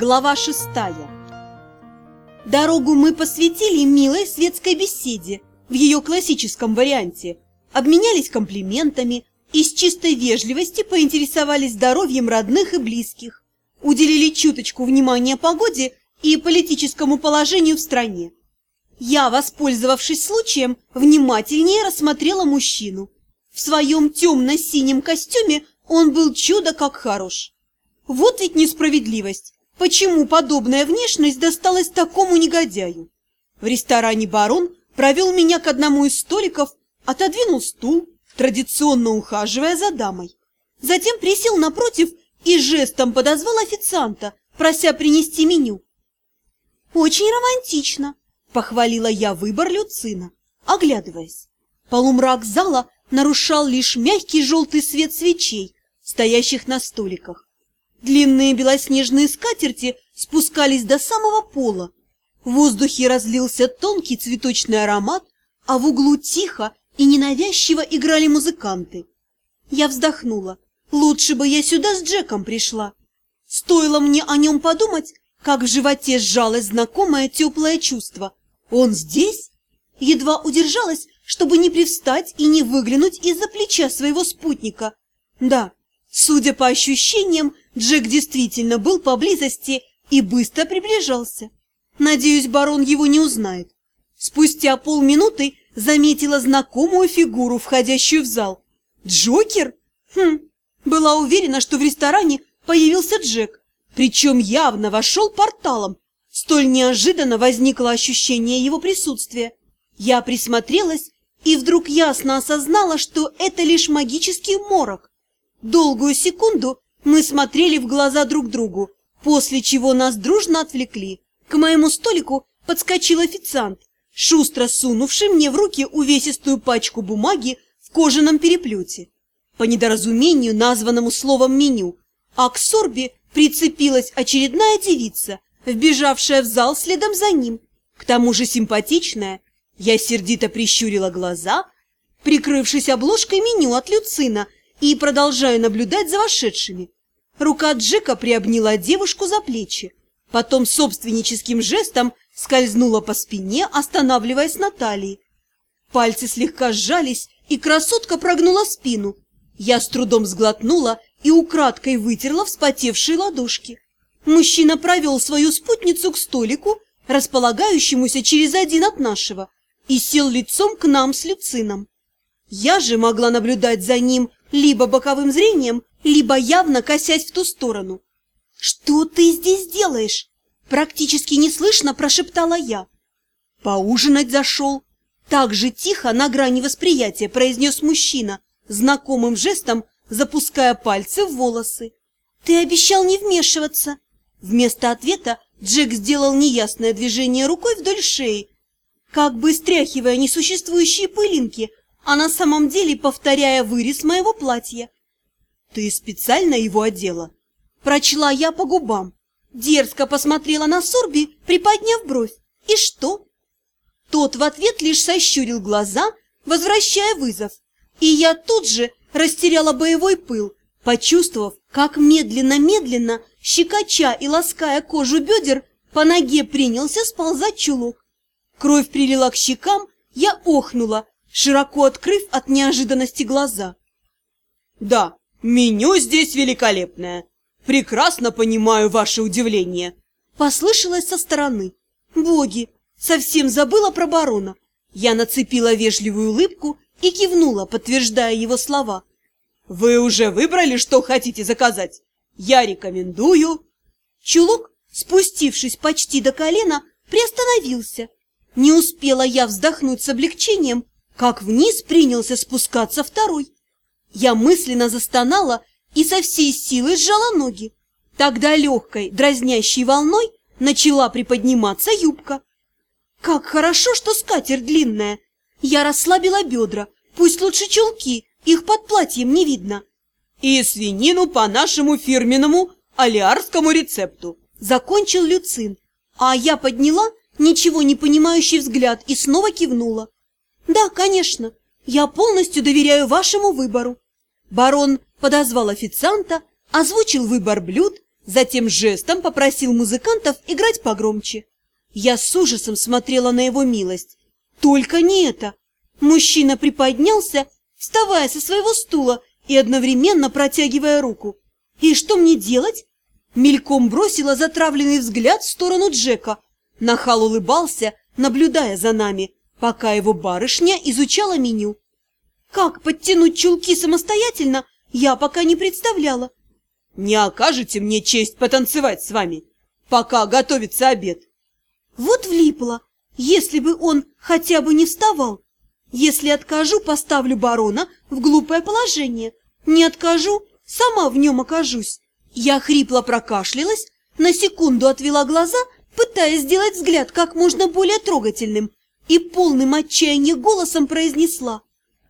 Глава шестая Дорогу мы посвятили милой светской беседе в ее классическом варианте, обменялись комплиментами и с чистой вежливости поинтересовались здоровьем родных и близких, уделили чуточку внимания погоде и политическому положению в стране. Я, воспользовавшись случаем, внимательнее рассмотрела мужчину. В своем темно-синем костюме он был чудо как хорош. Вот ведь несправедливость. Почему подобная внешность досталась такому негодяю? В ресторане «Барон» провел меня к одному из столиков, отодвинул стул, традиционно ухаживая за дамой. Затем присел напротив и жестом подозвал официанта, прося принести меню. «Очень романтично», — похвалила я выбор Люцина, оглядываясь. Полумрак зала нарушал лишь мягкий желтый свет свечей, стоящих на столиках. Длинные белоснежные скатерти спускались до самого пола. В воздухе разлился тонкий цветочный аромат, а в углу тихо и ненавязчиво играли музыканты. Я вздохнула. Лучше бы я сюда с Джеком пришла. Стоило мне о нем подумать, как в животе сжалось знакомое теплое чувство. Он здесь? Едва удержалась, чтобы не привстать и не выглянуть из-за плеча своего спутника. Да, судя по ощущениям, Джек действительно был поблизости и быстро приближался. Надеюсь, барон его не узнает. Спустя полминуты заметила знакомую фигуру, входящую в зал. Джокер? Хм, была уверена, что в ресторане появился Джек, причем явно вошел порталом. Столь неожиданно возникло ощущение его присутствия. Я присмотрелась и вдруг ясно осознала, что это лишь магический морок. Долгую секунду мы смотрели в глаза друг другу, после чего нас дружно отвлекли. К моему столику подскочил официант, шустро сунувший мне в руки увесистую пачку бумаги в кожаном переплете. По недоразумению, названному словом «меню», а к сорбе прицепилась очередная девица, вбежавшая в зал следом за ним. К тому же симпатичная. Я сердито прищурила глаза, прикрывшись обложкой меню от Люцина – и продолжаю наблюдать за вошедшими. Рука Джека приобняла девушку за плечи, потом собственническим жестом скользнула по спине, останавливаясь на талии. Пальцы слегка сжались, и красотка прогнула спину. Я с трудом сглотнула и украдкой вытерла вспотевшие ладошки. Мужчина провел свою спутницу к столику, располагающемуся через один от нашего, и сел лицом к нам с Люцином. Я же могла наблюдать за ним либо боковым зрением, либо явно косясь в ту сторону. «Что ты здесь делаешь?» Практически неслышно прошептала я. «Поужинать зашел». Так же тихо, на грани восприятия, произнес мужчина, знакомым жестом запуская пальцы в волосы. «Ты обещал не вмешиваться». Вместо ответа Джек сделал неясное движение рукой вдоль шеи, как бы стряхивая несуществующие пылинки, а на самом деле повторяя вырез моего платья. «Ты специально его одела?» Прочла я по губам. Дерзко посмотрела на Сорби, приподняв бровь. «И что?» Тот в ответ лишь сощурил глаза, возвращая вызов. И я тут же растеряла боевой пыл, почувствовав, как медленно-медленно, щекоча и лаская кожу бедер, по ноге принялся сползать чулок. Кровь прилила к щекам, я охнула, широко открыв от неожиданности глаза. «Да, меню здесь великолепное. Прекрасно понимаю ваше удивление», — послышалось со стороны. «Боги, совсем забыла про барона». Я нацепила вежливую улыбку и кивнула, подтверждая его слова. «Вы уже выбрали, что хотите заказать? Я рекомендую...» Чулок, спустившись почти до колена, приостановился. Не успела я вздохнуть с облегчением, как вниз принялся спускаться второй. Я мысленно застонала и со всей силы сжала ноги. Тогда легкой, дразнящей волной начала приподниматься юбка. Как хорошо, что скатерть длинная. Я расслабила бедра, пусть лучше чулки, их под платьем не видно. И свинину по нашему фирменному алиарскому рецепту. Закончил Люцин, а я подняла ничего не понимающий взгляд и снова кивнула. «Да, конечно. Я полностью доверяю вашему выбору». Барон подозвал официанта, озвучил выбор блюд, Затем жестом попросил музыкантов играть погромче. Я с ужасом смотрела на его милость. Только не это. Мужчина приподнялся, вставая со своего стула и одновременно протягивая руку. И что мне делать? Мельком бросила затравленный взгляд в сторону Джека. Нахал улыбался, наблюдая за нами, пока его барышня изучала меню. Как подтянуть чулки самостоятельно, я пока не представляла. Не окажете мне честь потанцевать с вами, пока готовится обед. Вот влипла, если бы он хотя бы не вставал. Если откажу, поставлю барона в глупое положение. Не откажу, сама в нем окажусь. Я хрипло прокашлялась, на секунду отвела глаза, пытаясь сделать взгляд как можно более трогательным, и полным отчаяния голосом произнесла.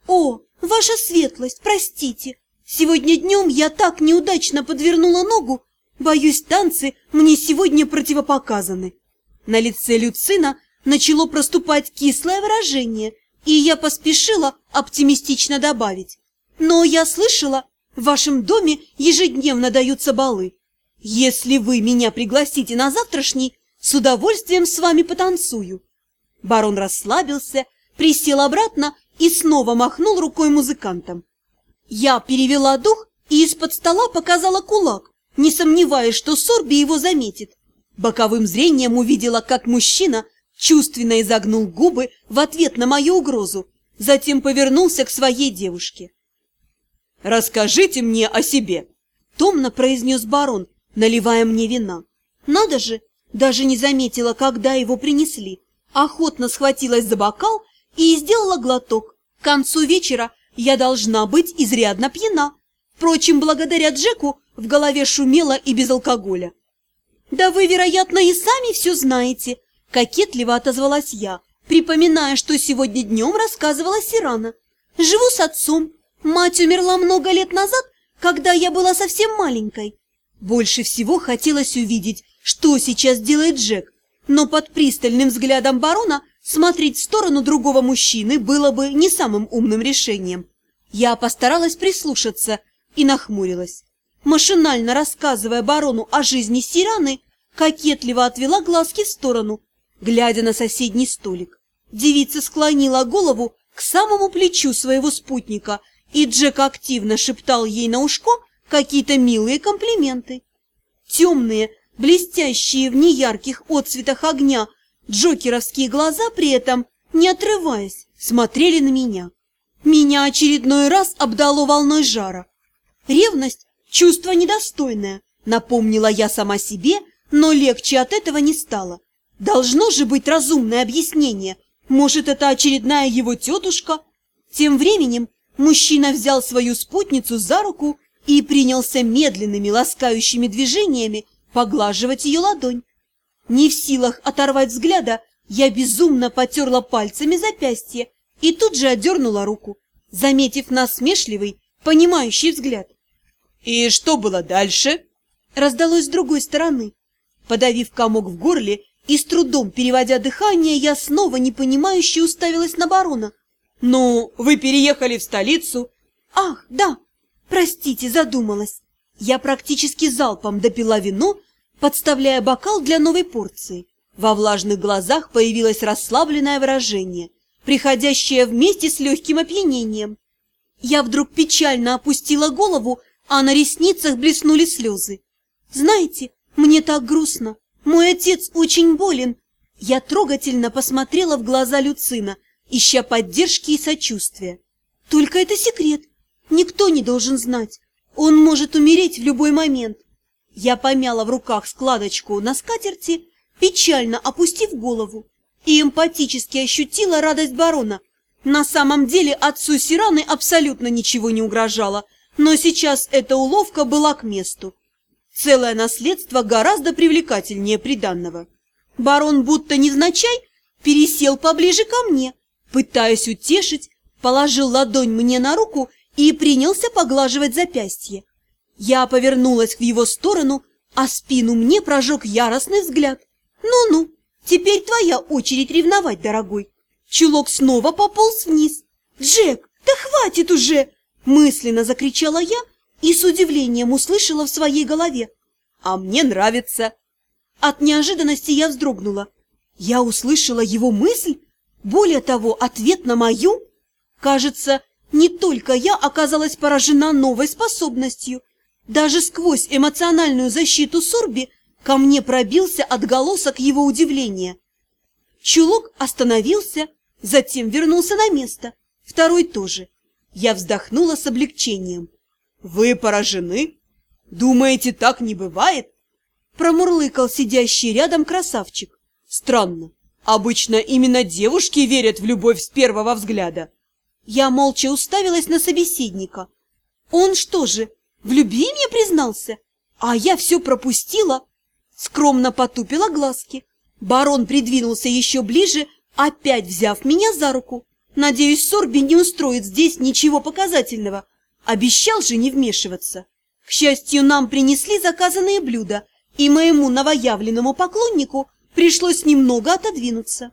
«О, ваша светлость, простите, сегодня днем я так неудачно подвернула ногу, боюсь, танцы мне сегодня противопоказаны». На лице Люцина начало проступать кислое выражение, и я поспешила оптимистично добавить. Но я слышала, в вашем доме ежедневно даются балы. Если вы меня пригласите на завтрашний, с удовольствием с вами потанцую. Барон расслабился, присел обратно и снова махнул рукой музыкантам. Я перевела дух и из-под стола показала кулак, не сомневаясь, что Сорби его заметит. Боковым зрением увидела, как мужчина чувственно изогнул губы в ответ на мою угрозу, затем повернулся к своей девушке. «Расскажите мне о себе!» – томно произнес барон, наливая мне вина. «Надо же!» Даже не заметила, когда его принесли. Охотно схватилась за бокал и сделала глоток. К концу вечера я должна быть изрядно пьяна. Впрочем, благодаря Джеку в голове шумело и без алкоголя. «Да вы, вероятно, и сами все знаете», – кокетливо отозвалась я, припоминая, что сегодня днем рассказывала Сирана. «Живу с отцом. Мать умерла много лет назад, когда я была совсем маленькой. Больше всего хотелось увидеть, что сейчас делает Джек, но под пристальным взглядом барона смотреть в сторону другого мужчины было бы не самым умным решением. Я постаралась прислушаться и нахмурилась. Машинально рассказывая барону о жизни Сираны, кокетливо отвела глазки в сторону, глядя на соседний столик. Девица склонила голову к самому плечу своего спутника, и Джек активно шептал ей на ушко какие-то милые комплименты. Темные, блестящие в неярких отцветах огня, джокеровские глаза при этом, не отрываясь, смотрели на меня. Меня очередной раз обдало волной жара. Ревность Чувство недостойное, напомнила я сама себе, но легче от этого не стало. Должно же быть разумное объяснение. Может, это очередная его тетушка? Тем временем мужчина взял свою спутницу за руку и принялся медленными ласкающими движениями поглаживать ее ладонь. Не в силах оторвать взгляда, я безумно потерла пальцами запястье и тут же отдернула руку, заметив насмешливый, понимающий взгляд. «И что было дальше?» Раздалось с другой стороны. Подавив комок в горле и с трудом переводя дыхание, я снова непонимающе уставилась на барона. «Ну, вы переехали в столицу?» «Ах, да! Простите, задумалась. Я практически залпом допила вино, подставляя бокал для новой порции. Во влажных глазах появилось расслабленное выражение, приходящее вместе с легким опьянением. Я вдруг печально опустила голову, а на ресницах блеснули слезы. «Знаете, мне так грустно. Мой отец очень болен». Я трогательно посмотрела в глаза Люцина, ища поддержки и сочувствия. «Только это секрет. Никто не должен знать. Он может умереть в любой момент». Я помяла в руках складочку на скатерти, печально опустив голову, и эмпатически ощутила радость барона. На самом деле отцу Сираны абсолютно ничего не угрожало – но сейчас эта уловка была к месту. Целое наследство гораздо привлекательнее приданного. Барон будто невзначай пересел поближе ко мне, пытаясь утешить, положил ладонь мне на руку и принялся поглаживать запястье. Я повернулась в его сторону, а спину мне прожег яростный взгляд. «Ну-ну, теперь твоя очередь ревновать, дорогой!» Чулок снова пополз вниз. «Джек, да хватит уже!» Мысленно закричала я и с удивлением услышала в своей голове. а мне нравится. От неожиданности я вздрогнула. Я услышала его мысль, более того, ответ на мою. Кажется, не только я оказалась поражена новой способностью. Даже сквозь эмоциональную защиту Сурби ко мне пробился отголосок его удивления. Чулок остановился, затем вернулся на место. Второй тоже. Я вздохнула с облегчением. «Вы поражены? Думаете, так не бывает?» Промурлыкал сидящий рядом красавчик. «Странно. Обычно именно девушки верят в любовь с первого взгляда». Я молча уставилась на собеседника. Он что же, в любви мне признался? А я все пропустила. Скромно потупила глазки. Барон придвинулся еще ближе, опять взяв меня за руку. Надеюсь, Сорби не устроит здесь ничего показательного. Обещал же не вмешиваться. К счастью, нам принесли заказанные блюда, и моему новоявленному поклоннику пришлось немного отодвинуться.